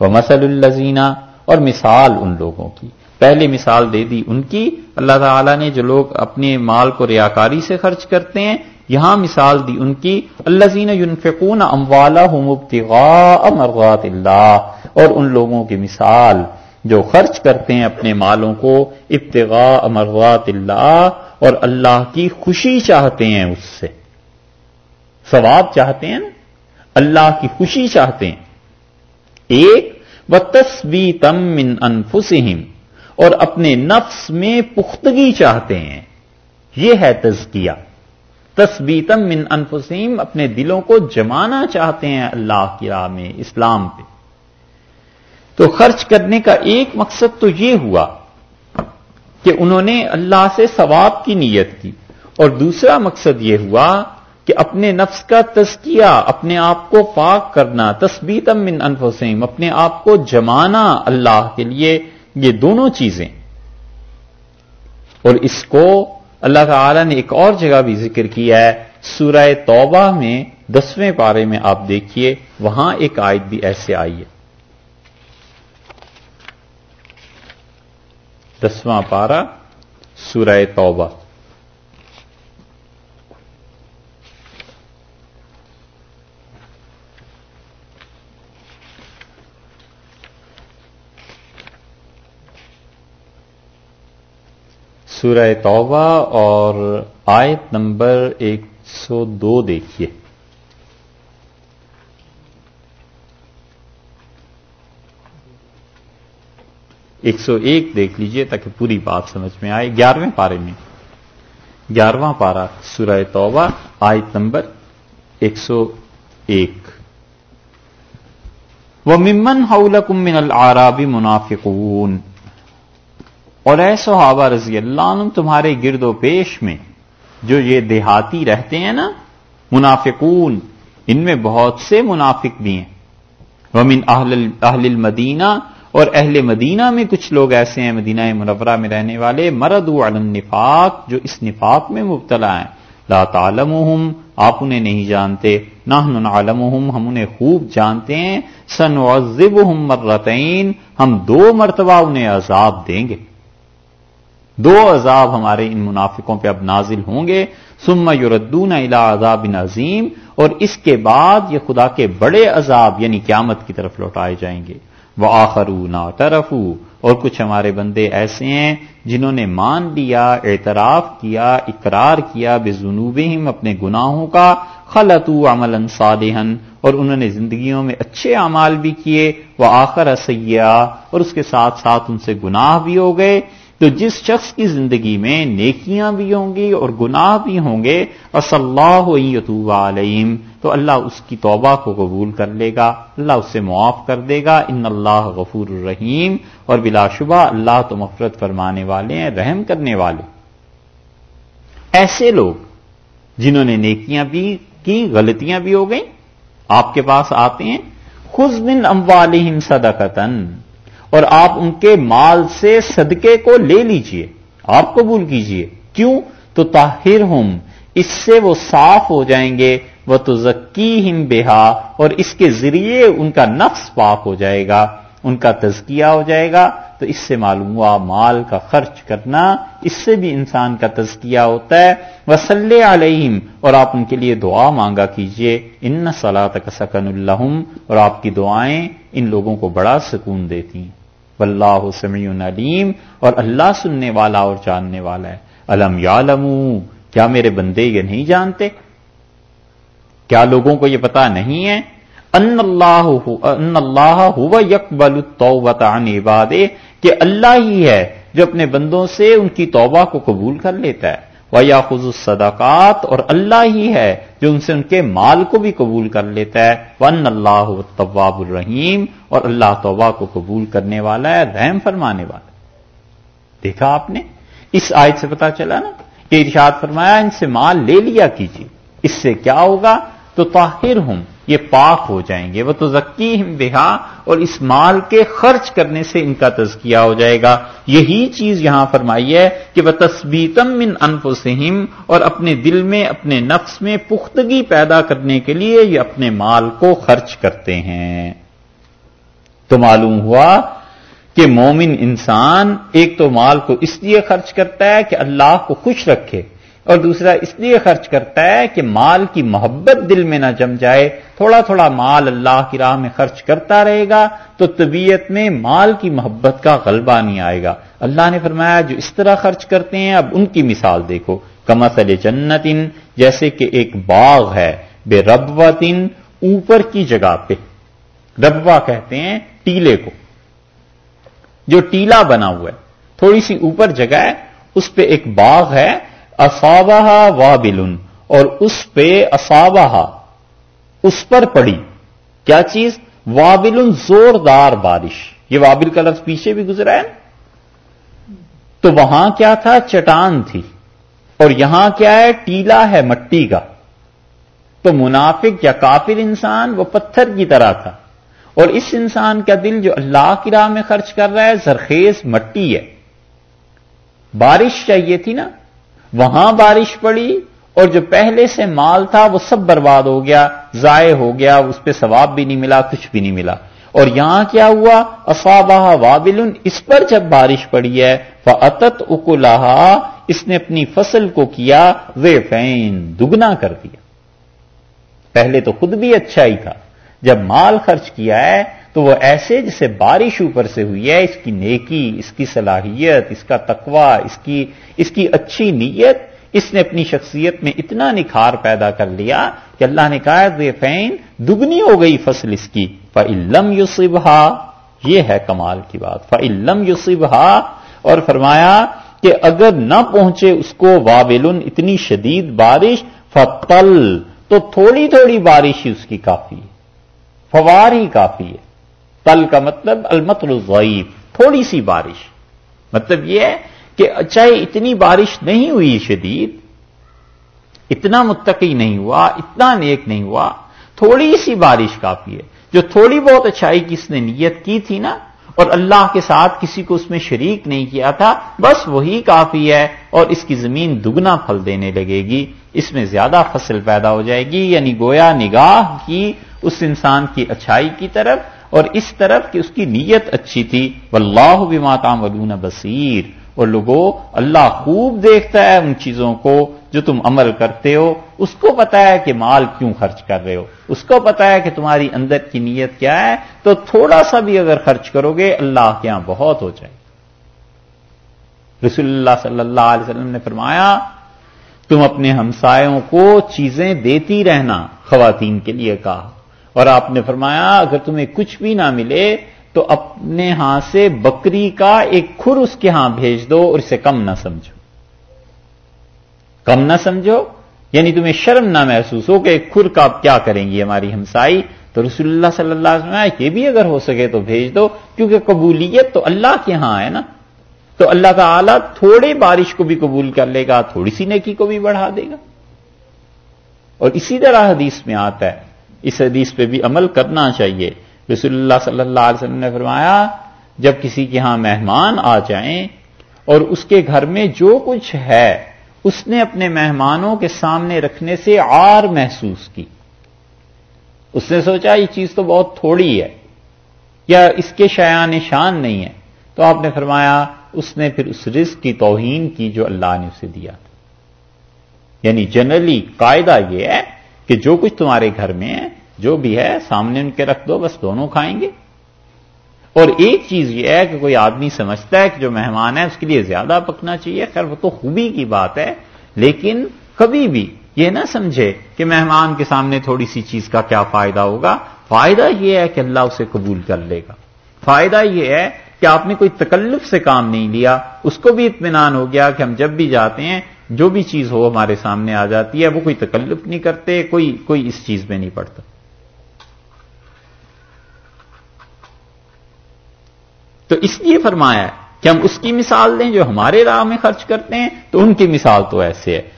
وہ مسل الزینہ اور مثال ان لوگوں کی۔ پہلے مثال دے دی ان کی۔ اللہ تعالیٰ نے جو لوگ اپنے مال کو ریاکاری سے خرچ کرتے ہیں، یہاں مثال دی ان کی۔ اللہ زین یونفقون اموالا مرغات اللہ۔ اور ان لوگوں کی مثال جو خرچ کرتے ہیں اپنے مالوں کو ابتغاء مرغات اللہ، اور اللہ کی خوشی چاہتے ہیں اس سے۔ ثواب چاہتے ہیں اللہ کی خوشی چاہتے ہیں۔ ایک و تصوی تم من انفسہم اور اپنے نفس میں پختگی چاہتے ہیں۔ یہ ہے تزکیہ۔ تسبیتم من انفسیم اپنے دلوں کو جمانا چاہتے ہیں اللہ کی راہ میں، اسلام پہ۔ تو خرچ کرنے کا ایک مقصد تو یہ ہوا کہ انہوں نے اللہ سے ثواب کی نیت کی۔ اور دوسرا مقصد یہ ہوا کہ اپنے نفس کا تزکیہ، اپنے آپ کو پاک کرنا تسبیتم من انفسیم اپنے آپ کو جمانا اللہ کے لیے، یہ دونوں چیزیں۔ اور اس کو اللہ تعالی نے ایک اور جگہ بھی ذکر کیا ہے، سورہ توبہ میں، دسویں پارے میں آپ دیکھیے، وہاں ایک آیت بھی ایسے آئی ہے۔ دسواں پارا سورہ توبہ۔ سورہ توبہ اور آیت نمبر ایک سو دو دیکھیے۔ ایک سو ایک دیکھ لیجیے تاکہ پوری بات سمجھ میں آئے۔ گیارہویں پارے میں۔ گیارہواں پارا سورہ توبہ، آیت نمبر ایک سو ایک۔ وہ ممن حولکم من العرابی منافقون۔ اور اے صحابہ رضی اللہ عنہ، تمہارے گرد و پیش میں جو یہ دیہاتی رہتے ہیں نا، منافقون، ان میں بہت سے منافق بھی ہیں۔ ومن اہل المدینہ، اور اہل مدینہ میں کچھ لوگ ایسے ہیں، مدینہ منورہ میں رہنے والے مرد النفاق، جو اس نفاق میں مبتلا ہیں۔ لا تعلمهم آپ انہیں نہیں جانتے۔ نہ نعلمهم ہم انہیں خوب جانتے ہیں۔ سنعذبهم مرتين ہم دو مرتبہ انہیں عذاب دیں گے۔ دو عذاب ہمارے ان منافقوں پہ اب نازل ہوں گے۔ سم یوردون الا عذاب عظیم اور اس کے بعد یہ خدا کے بڑے عذاب یعنی قیامت کی طرف لوٹائے جائیں گے۔ وہ آخرو نا اور کچھ ہمارے بندے ایسے ہیں جنہوں نے مان لیا، اعتراف کیا، اقرار کیا بے جنوب اپنے گناہوں کا۔ خلط عمل صالحن اور انہوں نے زندگیوں میں اچھے اعمال بھی کیے۔ وہ آخر سیاح اور اس کے ساتھ ساتھ ان سے گناہ بھی ہو گئے۔ تو جس شخص کی زندگی میں نیکیاں بھی ہوں گی اور گناہ بھی ہوں گے اللہ علیہم، تو اللہ اس کی توبہ کو قبول کر لے گا، اللہ اس سے معاف کر دے گا، ان اللہ غفور الرحیم، اور بلا شبہ اللہ تو مفرت فرمانے والے ہیں، رحم کرنے والے۔ ایسے لوگ جنہوں نے نیکیاں بھی کی، غلطیاں بھی ہو گئیں، آپ کے پاس آتے ہیں خز بن اموالہم صدقتن اور آپ ان کے مال سے صدقے کو لے لیجیے۔ آپ قبول کیجیے۔ کیوں؟ تو طاہر ہم، اس سے وہ صاف ہو جائیں گے۔ وہ تو ذکی ہم بےحا اور اس کے ذریعے ان کا نفس پاک ہو جائے گا۔ ان کا تزکیہ ہو جائے گا۔ تو اس سے معلوم ہوا مال کا خرچ کرنا، اس سے بھی انسان کا تزکیہ ہوتا ہے۔ وسلح علیہم اور آپ ان کے لیے دعا مانگا کیجیے۔ ان صلاح کا سکن الحم اور آپ کی دعائیں ان لوگوں کو بڑا سکون دیتی۔ ہیں واللہ سمیع علیم اور اللہ سننے والا اور جاننے والا ہے۔ الم یا کیا میرے بندے یہ نہیں جانتے؟ کیا لوگوں کو یہ پتا نہیں ہے؟ ان اللہ ان اللہ ہوا یکبل عن عبادے کہ اللہ ہی ہے جو اپنے بندوں سے ان کی توبہ کو قبول کر لیتا ہے۔ یا خز الصدقات اور اللہ ہی ہے جو ان سے ان کے مال کو بھی قبول کر لیتا ہے۔ ون اللہ طواب الرحیم اور اللہ توبہ کو قبول کرنے والا ہے، رحم فرمانے والا دیکھا آپ نے؟ اس آیت سے پتا چلا نا؟ کہ ارشاد فرمایا، ان سے مال لے لیا کیجیے۔ اس سے کیا ہوگا؟ تو طاہر ہوں۔ یہ پاک ہو جائیں گے۔ وہ تو ذکی بہا اور اس مال کے خرچ کرنے سے ان کا تزکیہ ہو جائے گا۔ یہی چیز یہاں فرمائی ہے کہ وہ تصبیتم من انفسہم اور اپنے دل میں، اپنے نفس میں پختگی پیدا کرنے کے لیے یہ اپنے مال کو خرچ کرتے ہیں۔ تو معلوم ہوا کہ مومن انسان ایک تو مال کو اس لیے خرچ کرتا ہے کہ اللہ کو خوش رکھے۔ اور دوسرا اس لیے خرچ کرتا ہے کہ مال کی محبت دل میں نہ جم جائے، تھوڑا تھوڑا مال اللہ کی راہ میں خرچ کرتا رہے گا تو طبیعت میں مال کی محبت کا غلبہ نہیں آئے گا۔ اللہ نے فرمایا، جو اس طرح خرچ کرتے ہیں، اب ان کی مثال دیکھو۔ کمسل جنت، جیسے کہ ایک باغ ہے، بے ربوتن اوپر کی جگہ پہ۔ ربوا کہتے ہیں ٹیلے کو۔ جو ٹیلا بنا ہوا ہے، تھوڑی سی اوپر جگہ ہے، اس پہ ایک باغ ہے اصابہ وابل اور اس پہ اصابہ اس پر پڑی۔ کیا چیز؟ وابل زوردار بارش۔ یہ وابل کا لفظ پیچھے بھی گزرا ہے۔ تو وہاں کیا تھا؟ چٹان تھی۔ اور یہاں کیا ہے؟ ٹیلا ہے مٹی کا۔ تو منافق یا کافر انسان وہ پتھر کی طرح تھا۔ اور اس انسان کا دل جو اللہ کی راہ میں خرچ کر رہا ہے، زرخیز مٹی ہے۔ بارش چاہیے تھی نا؟ وہاں بارش پڑی اور جو پہلے سے مال تھا وہ سب برباد ہو گیا، ضائع ہو گیا، اس پہ ثواب بھی نہیں ملا، کچھ بھی نہیں ملا۔ اور یہاں کیا ہوا؟ افابہ وابل اس پر جب بارش پڑی ہے وہ اتت اس نے اپنی فصل کو کیا ویفین دگنا کر دیا۔ پہلے تو خود بھی اچھا ہی تھا جب مال خرچ کیا ہے تو وہ ایسے جسے بارش اوپر سے ہوئی ہے، اس کی نیکی، اس کی صلاحیت، اس کا تقوی، اس کی اس کی اچھی نیت، اس نے اپنی شخصیت میں اتنا نکھار پیدا کر لیا کہ اللہ نے کہا فین دگنی ہو گئی فصل اس کی۔ فعلم یوسبہ یہ ہے کمال کی بات۔ فعلم یوسبہ اور فرمایا کہ اگر نہ پہنچے اس کو وابلن اتنی شدید بارش فتل تو تھوڑی تھوڑی بارش ہی اس کی کافی ہے۔ فوار ہی کافی ہے۔ تل کا مطلب المتر الضعیف، تھوڑی سی بارش۔ مطلب یہ ہے کہ چاہے اتنی بارش نہیں ہوئی شدید، اتنا متقی نہیں ہوا، اتنا نیک نہیں ہوا، تھوڑی سی بارش کافی ہے۔ جو تھوڑی بہت اچھائی کی اس نے نیت کی تھی نا، اور اللہ کے ساتھ کسی کو اس میں شریک نہیں کیا تھا، بس وہی کافی ہے اور اس کی زمین دگنا پھل دینے لگے گی۔ اس میں زیادہ فصل پیدا ہو جائے گی یعنی گویا نگاہ کی اس انسان کی اچھائی کی طرف اور اس طرف کہ اس کی نیت اچھی تھی، واللہ بما تعملون بصیر۔ اور لوگوں اللہ خوب دیکھتا ہے ان چیزوں کو جو تم عمل کرتے ہو۔ اس کو پتا ہے کہ مال کیوں خرچ کر رہے ہو۔ اس کو پتا ہے کہ تمہاری اندر کی نیت کیا ہے۔ تو تھوڑا سا بھی اگر خرچ کرو گے اللہ کے یہاں بہت ہو جائے۔ رسول اللہ صلی اللہ علیہ وسلم نے فرمایا، تم اپنے ہمسایوں کو چیزیں دیتی رہنا، خواتین کے لیے کہا۔ اور آپ نے فرمایا، اگر تمہیں کچھ بھی نہ ملے تو اپنے ہاں سے بکری کا ایک کھر اس کے ہاں بھیج دو اور اسے کم نہ سمجھو۔ کم نہ سمجھو؟ یعنی تمہیں شرم نہ محسوس ہو کہ ایک کھر کا آپ کیا کریں گی ہماری ہمسائی؟ تو رسول اللہ صلی اللہ علیہ وسلم یہ بھی اگر ہو سکے تو بھیج دو، کیونکہ قبولیت تو اللہ کے ہاں ہے نا۔ تو اللہ تعالیٰ تھوڑے بارش کو بھی قبول کر لے گا، تھوڑی سی نیکی کو بھی بڑھا دے گا۔ اور اسی طرح حدیث میں آتا ہے اس حدیث پہ بھی عمل کرنا چاہیے۔ رسول اللہ صلی اللہ علیہ وسلم نے فرمایا، جب کسی کے ہاں مہمان آ جائیں اور اس کے گھر میں جو کچھ ہے، اس نے اپنے مہمانوں کے سامنے رکھنے سے آر محسوس کی۔ اس نے سوچا، یہ چیز تو بہت تھوڑی ہے، یا اس کے شیان شان نہیں ہے۔ تو آپ نے فرمایا، اس نے پھر اس رزق کی توہین کی جو اللہ نے اسے دیا تھا۔ یعنی جنرلی قاعدہ یہ ہے کہ جو کچھ تمہارے گھر میں ہے، جو بھی ہے، سامنے ان کے رکھ دو، بس دونوں کھائیں گے۔ اور ایک چیز یہ ہے کہ کوئی آدمی سمجھتا ہے کہ جو مہمان ہے، اس کے لیے زیادہ پکنا چاہیے۔ خیر، وہ تو خوبی کی بات ہے، لیکن کبھی بھی یہ نہ سمجھے کہ مہمان کے سامنے تھوڑی سی چیز کا کیا فائدہ ہوگا۔ فائدہ یہ ہے کہ اللہ اسے قبول کر لے گا۔ فائدہ یہ ہے کہ آپ نے کوئی تکلف سے کام نہیں لیا، اس کو بھی اطمینان ہو گیا کہ ہم جب بھی جاتے ہیں جو بھی چیز ہو ہمارے سامنے آ جاتی ہے، وہ کوئی تکلف نہیں کرتے، کوئی کوئی اس چیز میں نہیں پڑتا۔ تو اس لیے فرمایا کہ ہم اس کی مثال دیں جو ہمارے راہ میں خرچ کرتے ہیں، تو ان کی مثال تو ایسے ہے۔